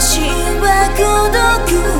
私は孤独